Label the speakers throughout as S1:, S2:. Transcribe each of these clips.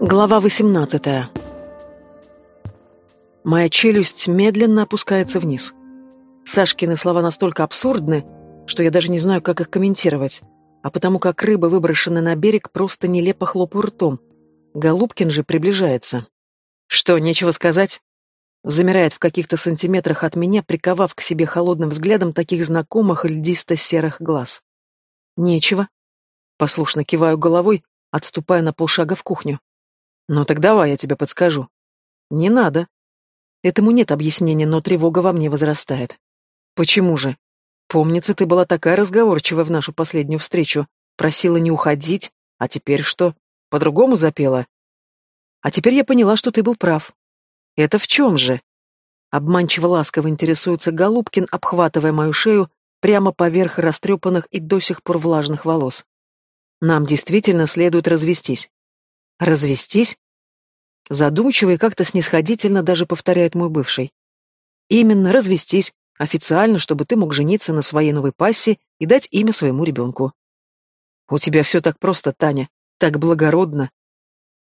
S1: Глава 18. Моя челюсть медленно опускается вниз. Сашкины слова настолько абсурдны, что я даже не знаю, как их комментировать, а потому как рыба, выброшенная на берег, просто нелепо хлопаю ртом. Голубкин же приближается. Что, нечего сказать? Замирает в каких-то сантиметрах от меня, приковав к себе холодным взглядом таких знакомых льдисто-серых глаз. Нечего. Послушно киваю головой, отступая на полшага в кухню. «Ну так давай, я тебе подскажу». «Не надо». Этому нет объяснения, но тревога во мне возрастает. «Почему же? Помнится, ты была такая разговорчивая в нашу последнюю встречу, просила не уходить, а теперь что, по-другому запела?» «А теперь я поняла, что ты был прав». «Это в чем же?» Обманчиво ласково интересуется Голубкин, обхватывая мою шею прямо поверх растрепанных и до сих пор влажных волос. «Нам действительно следует развестись. Развестись? Задумчиво и как-то снисходительно даже повторяет мой бывший. Именно, развестись, официально, чтобы ты мог жениться на своей новой пассе и дать имя своему ребенку. У тебя все так просто, Таня, так благородно.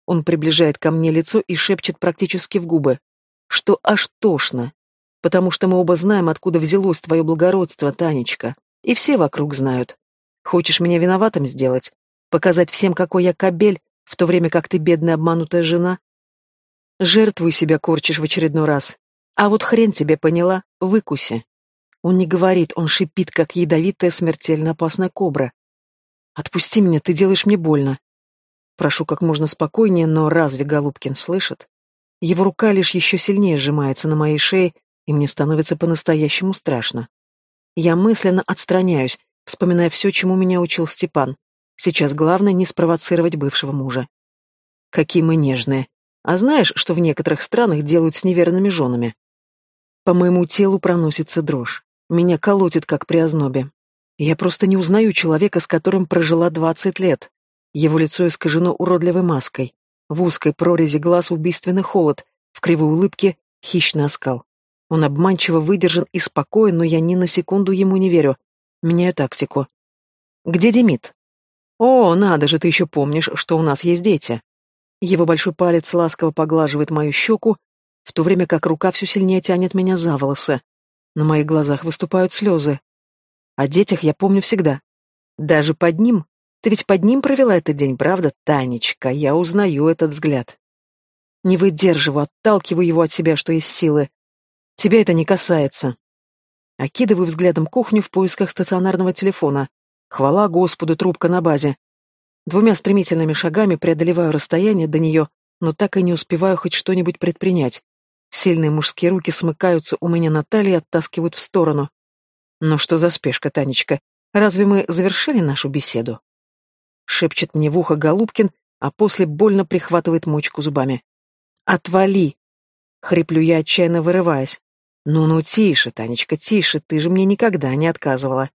S1: Он приближает ко мне лицо и шепчет практически в губы, что аж тошно, потому что мы оба знаем, откуда взялось твое благородство, Танечка, и все вокруг знают. Хочешь меня виноватым сделать? Показать всем, какой я кобель, в то время как ты бедная обманутая жена? Жертвуй себя корчишь в очередной раз. А вот хрен тебе поняла, выкуси. Он не говорит, он шипит, как ядовитая смертельно опасная кобра. Отпусти меня, ты делаешь мне больно. Прошу как можно спокойнее, но разве Голубкин слышит? Его рука лишь еще сильнее сжимается на моей шее, и мне становится по-настоящему страшно. Я мысленно отстраняюсь, вспоминая все, чему меня учил Степан. Сейчас главное не спровоцировать бывшего мужа. Какие мы нежные. А знаешь, что в некоторых странах делают с неверными женами? По моему телу проносится дрожь. Меня колотит, как при ознобе. Я просто не узнаю человека, с которым прожила двадцать лет. Его лицо искажено уродливой маской. В узкой прорези глаз убийственный холод, в кривой улыбке хищный оскал. Он обманчиво выдержан и спокоен, но я ни на секунду ему не верю. Меняю тактику. «Где Демид?» «О, надо же, ты еще помнишь, что у нас есть дети!» Его большой палец ласково поглаживает мою щеку, в то время как рука все сильнее тянет меня за волосы. На моих глазах выступают слезы. О детях я помню всегда. Даже под ним. Ты ведь под ним провела этот день, правда, Танечка? Я узнаю этот взгляд. Не выдерживаю, отталкиваю его от себя, что есть силы. Тебя это не касается. Окидываю взглядом кухню в поисках стационарного телефона. Хвала Господу, трубка на базе. Двумя стремительными шагами преодолеваю расстояние до нее, но так и не успеваю хоть что-нибудь предпринять. Сильные мужские руки смыкаются у меня на талии и оттаскивают в сторону. Ну что за спешка, Танечка? Разве мы завершили нашу беседу? Шепчет мне в ухо Голубкин, а после больно прихватывает мочку зубами. «Отвали!» — хриплю я, отчаянно вырываясь. «Ну-ну, тише, Танечка, тише, ты же мне никогда не отказывала».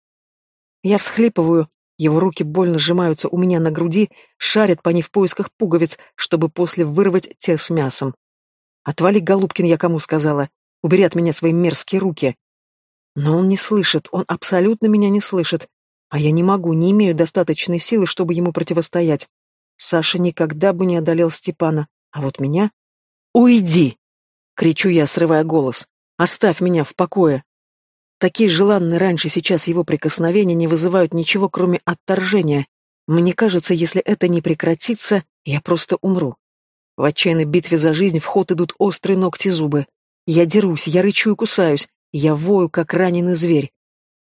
S1: Я всхлипываю, его руки больно сжимаются у меня на груди, шарят по ней в поисках пуговиц, чтобы после вырвать те с мясом. «Отвали, Голубкин, я кому сказала. Убери от меня свои мерзкие руки». Но он не слышит, он абсолютно меня не слышит. А я не могу, не имею достаточной силы, чтобы ему противостоять. Саша никогда бы не одолел Степана. А вот меня... «Уйди!» — кричу я, срывая голос. «Оставь меня в покое!» Такие желанные раньше сейчас его прикосновения не вызывают ничего, кроме отторжения. Мне кажется, если это не прекратится, я просто умру. В отчаянной битве за жизнь в ход идут острые ногти зубы. Я дерусь, я рычу и кусаюсь, я вою, как раненый зверь.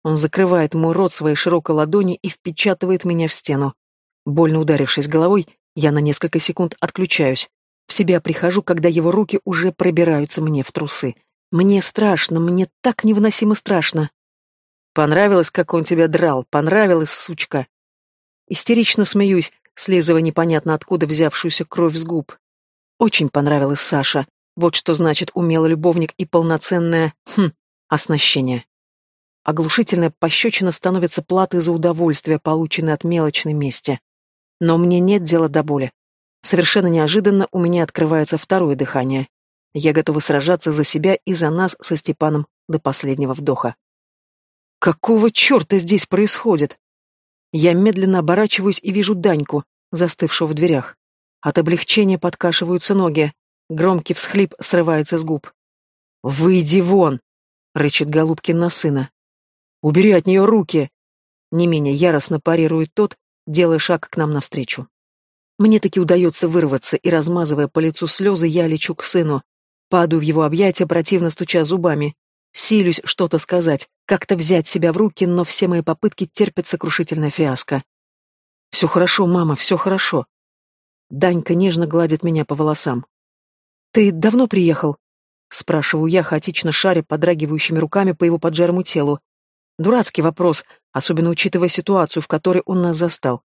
S1: Он закрывает мой рот своей широкой ладони и впечатывает меня в стену. Больно ударившись головой, я на несколько секунд отключаюсь. В себя прихожу, когда его руки уже пробираются мне в трусы. Мне страшно, мне так невыносимо страшно. Понравилось, как он тебя драл, понравилось, сучка. Истерично смеюсь, слизывая непонятно откуда взявшуюся кровь с губ. Очень понравилось Саша. Вот что значит умелый любовник и полноценное, хм, оснащение. Оглушительная пощечина становится платой за удовольствие, полученное от мелочной мести. Но мне нет дела до боли. Совершенно неожиданно у меня открывается второе дыхание. Я готова сражаться за себя и за нас со Степаном до последнего вдоха. Какого черта здесь происходит? Я медленно оборачиваюсь и вижу Даньку, застывшего в дверях. От облегчения подкашиваются ноги. Громкий всхлип срывается с губ. «Выйди вон!» — рычит Голубкин на сына. «Убери от нее руки!» Не менее яростно парирует тот, делая шаг к нам навстречу. Мне таки удается вырваться, и, размазывая по лицу слезы, я лечу к сыну. Падаю в его объятия, противно стуча зубами. Силюсь что-то сказать, как-то взять себя в руки, но все мои попытки терпят сокрушительная фиаско. «Все хорошо, мама, все хорошо». Данька нежно гладит меня по волосам. «Ты давно приехал?» Спрашиваю я, хаотично шаря подрагивающими руками по его поджарому телу. Дурацкий вопрос, особенно учитывая ситуацию, в которой он нас застал.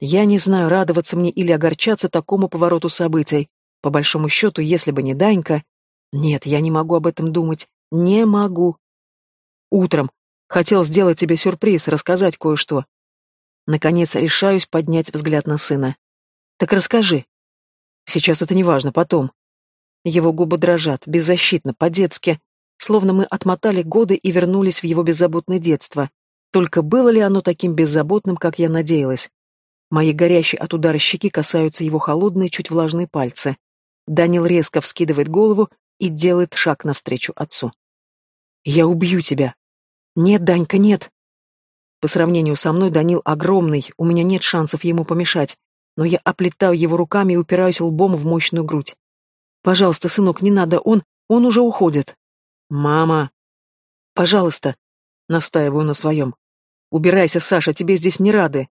S1: Я не знаю, радоваться мне или огорчаться такому повороту событий. По большому счету, если бы не Данька... Нет, я не могу об этом думать. Не могу. Утром. Хотел сделать тебе сюрприз, рассказать кое-что. Наконец решаюсь поднять взгляд на сына. Так расскажи. Сейчас это не важно, потом. Его губы дрожат, беззащитно, по-детски, словно мы отмотали годы и вернулись в его беззаботное детство. Только было ли оно таким беззаботным, как я надеялась? Мои горящие от удара щеки касаются его холодные, чуть влажные пальцы. Данил резко вскидывает голову и делает шаг навстречу отцу. «Я убью тебя!» «Нет, Данька, нет!» По сравнению со мной Данил огромный, у меня нет шансов ему помешать, но я оплетаю его руками и упираюсь лбом в мощную грудь. «Пожалуйста, сынок, не надо, он, он уже уходит». «Мама!» «Пожалуйста!» — настаиваю на своем. «Убирайся, Саша, тебе здесь не рады!»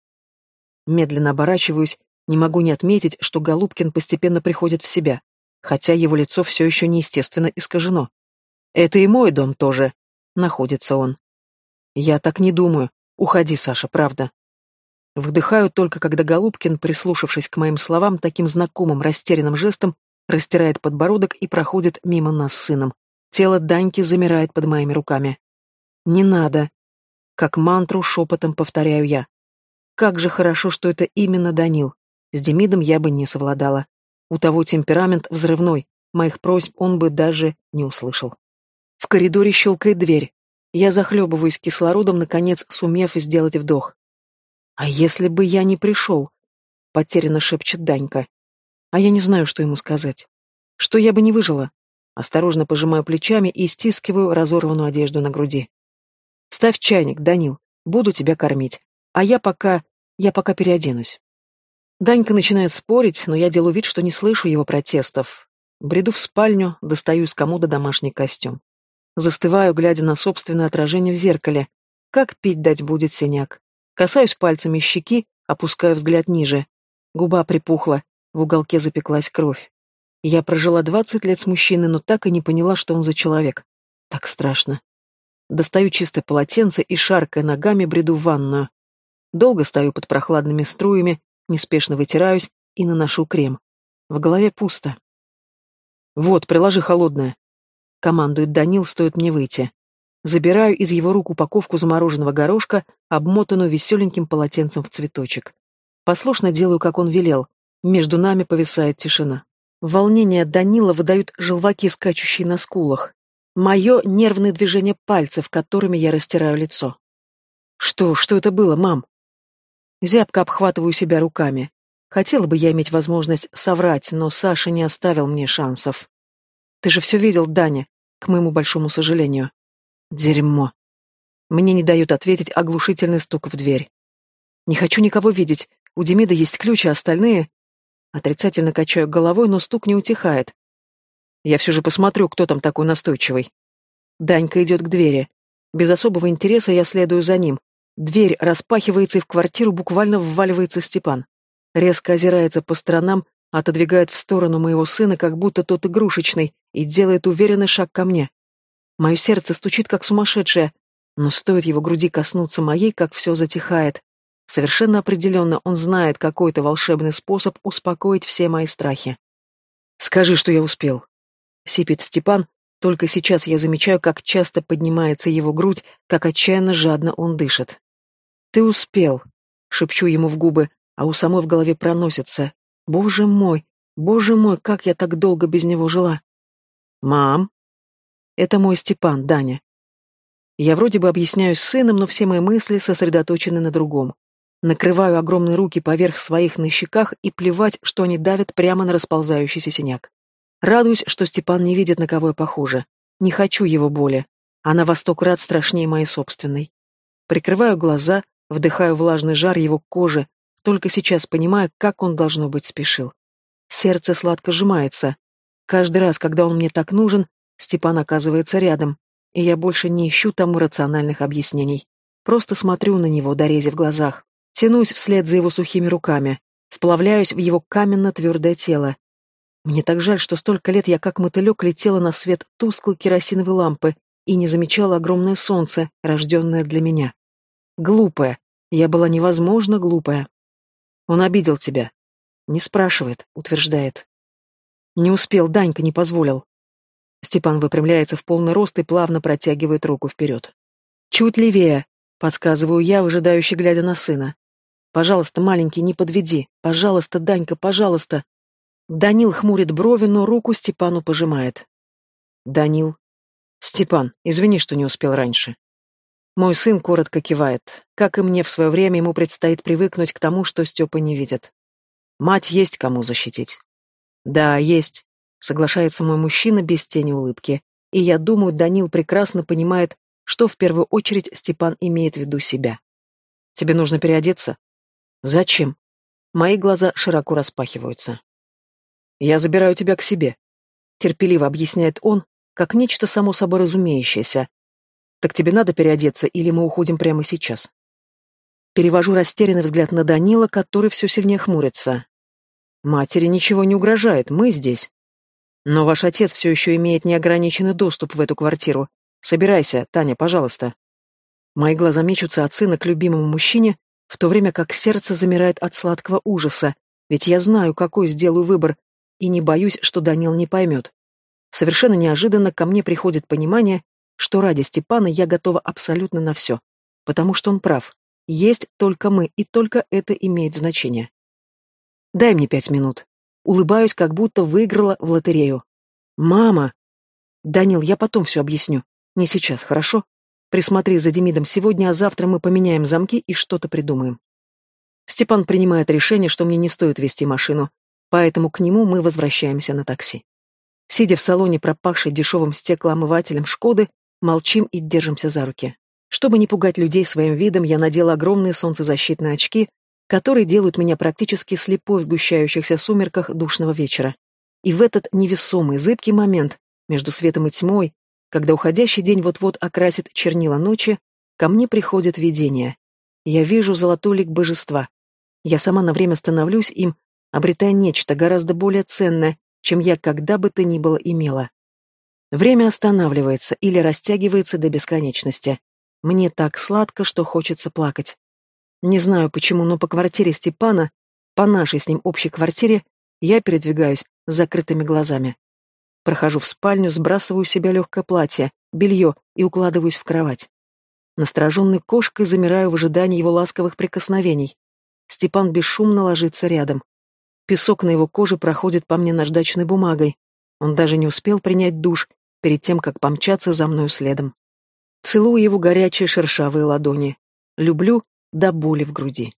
S1: Медленно оборачиваюсь, не могу не отметить, что Голубкин постепенно приходит в себя, хотя его лицо все еще неестественно искажено. «Это и мой дом тоже», — находится он. «Я так не думаю. Уходи, Саша, правда. Вдыхаю только, когда Голубкин, прислушавшись к моим словам, таким знакомым растерянным жестом, растирает подбородок и проходит мимо нас с сыном. Тело Даньки замирает под моими руками. «Не надо!» Как мантру шепотом повторяю я. Как же хорошо, что это именно Данил. С Демидом я бы не совладала. У того темперамент взрывной, моих просьб он бы даже не услышал. В коридоре щелкает дверь. Я захлебываюсь кислородом, наконец сумев сделать вдох. «А если бы я не пришел?» — потерянно шепчет Данька. А я не знаю, что ему сказать. Что я бы не выжила. Осторожно пожимаю плечами и стискиваю разорванную одежду на груди. «Ставь чайник, Данил, буду тебя кормить. А я пока... я пока переоденусь». Данька начинает спорить, но я делаю вид, что не слышу его протестов. Бреду в спальню, достаю из комода домашний костюм. Застываю, глядя на собственное отражение в зеркале. Как пить дать будет синяк? Касаюсь пальцами щеки, опускаю взгляд ниже. Губа припухла, в уголке запеклась кровь. Я прожила двадцать лет с мужчиной, но так и не поняла, что он за человек. Так страшно. Достаю чистое полотенце и, шаркая ногами, бреду в ванную. Долго стою под прохладными струями, неспешно вытираюсь и наношу крем. В голове пусто. «Вот, приложи холодное», Командует Данил, стоит мне выйти. Забираю из его рук упаковку замороженного горошка, обмотанную веселеньким полотенцем в цветочек. Послушно делаю, как он велел. Между нами повисает тишина. Волнение Данила выдают желваки, скачущие на скулах. Мое нервное движение пальцев, которыми я растираю лицо. Что, что это было, мам? Зябко обхватываю себя руками. Хотела бы я иметь возможность соврать, но Саша не оставил мне шансов. Ты же все видел, Даня, к моему большому сожалению. Дерьмо. Мне не дают ответить оглушительный стук в дверь. Не хочу никого видеть. У Демида есть ключ, а остальные... Отрицательно качаю головой, но стук не утихает. Я все же посмотрю, кто там такой настойчивый. Данька идет к двери. Без особого интереса я следую за ним. Дверь распахивается, и в квартиру буквально вваливается Степан. Резко озирается по сторонам, отодвигает в сторону моего сына, как будто тот игрушечный, и делает уверенный шаг ко мне. Мое сердце стучит, как сумасшедшее, но стоит его груди коснуться моей, как все затихает. Совершенно определенно он знает какой-то волшебный способ успокоить все мои страхи. «Скажи, что я успел», — сипит Степан, только сейчас я замечаю, как часто поднимается его грудь, как отчаянно жадно он дышит. «Ты успел», — шепчу ему в губы, а у самой в голове проносится. Боже мой, боже мой, как я так долго без него жила. Мам. Это мой Степан, Даня. Я вроде бы объясняюсь с сыном, но все мои мысли сосредоточены на другом. Накрываю огромные руки поверх своих на щеках и плевать, что они давят прямо на расползающийся синяк. Радуюсь, что Степан не видит, на кого я похожа. Не хочу его боли. Она во сто крат страшнее моей собственной. Прикрываю глаза, вдыхаю влажный жар его кожи, только сейчас понимаю, как он, должно быть, спешил. Сердце сладко сжимается. Каждый раз, когда он мне так нужен, Степан оказывается рядом, и я больше не ищу тому рациональных объяснений. Просто смотрю на него, дорезив глазах. Тянусь вслед за его сухими руками, вплавляюсь в его каменно-твердое тело. Мне так жаль, что столько лет я как мотылек летела на свет тусклой керосиновой лампы и не замечала огромное солнце, рожденное для меня. Глупая. Я была невозможно глупая. Он обидел тебя. Не спрашивает, утверждает. Не успел, Данька не позволил. Степан выпрямляется в полный рост и плавно протягивает руку вперед. Чуть левее, подсказываю я, выжидающе глядя на сына. Пожалуйста, маленький, не подведи. Пожалуйста, Данька, пожалуйста. Данил хмурит брови, но руку Степану пожимает. Данил. Степан, извини, что не успел раньше. Мой сын коротко кивает. Как и мне в свое время, ему предстоит привыкнуть к тому, что Степа не видит. Мать есть кому защитить. Да, есть, соглашается мой мужчина без тени улыбки. И я думаю, Данил прекрасно понимает, что в первую очередь Степан имеет в виду себя. Тебе нужно переодеться? Зачем? Мои глаза широко распахиваются. Я забираю тебя к себе, терпеливо объясняет он, как нечто само собой разумеющееся. Так тебе надо переодеться, или мы уходим прямо сейчас? Перевожу растерянный взгляд на Данила, который все сильнее хмурится. Матери ничего не угрожает, мы здесь. Но ваш отец все еще имеет неограниченный доступ в эту квартиру. Собирайся, Таня, пожалуйста. Мои глаза мечутся от сына к любимому мужчине, в то время как сердце замирает от сладкого ужаса, ведь я знаю, какой сделаю выбор, и не боюсь, что Данил не поймет. Совершенно неожиданно ко мне приходит понимание, что ради Степана я готова абсолютно на все, потому что он прав. Есть только мы, и только это имеет значение. Дай мне пять минут. Улыбаюсь, как будто выиграла в лотерею. Мама! Данил, я потом все объясню. Не сейчас, хорошо? Присмотри за Демидом сегодня, а завтра мы поменяем замки и что-то придумаем. Степан принимает решение, что мне не стоит вести машину, поэтому к нему мы возвращаемся на такси. Сидя в салоне, пропахшей дешевым стеклоомывателем «Шкоды», молчим и держимся за руки. Чтобы не пугать людей своим видом, я надела огромные солнцезащитные очки, которые делают меня практически слепой в сгущающихся сумерках душного вечера. И в этот невесомый, зыбкий момент между светом и тьмой, когда уходящий день вот-вот окрасит чернила ночи, ко мне приходит видение. Я вижу золотой лик божества. Я сама на время становлюсь им, обретая нечто гораздо более ценное, чем я когда бы то ни было имела. Время останавливается или растягивается до бесконечности. Мне так сладко, что хочется плакать. Не знаю почему, но по квартире Степана, по нашей с ним общей квартире, я передвигаюсь с закрытыми глазами. Прохожу в спальню, сбрасываю с себя легкое платье, белье и укладываюсь в кровать. Настороженной кошкой замираю в ожидании его ласковых прикосновений. Степан бесшумно ложится рядом. Песок на его коже проходит по мне наждачной бумагой. Он даже не успел принять душ перед тем, как помчаться за мною следом. Целую его горячие шершавые ладони. Люблю до боли в груди.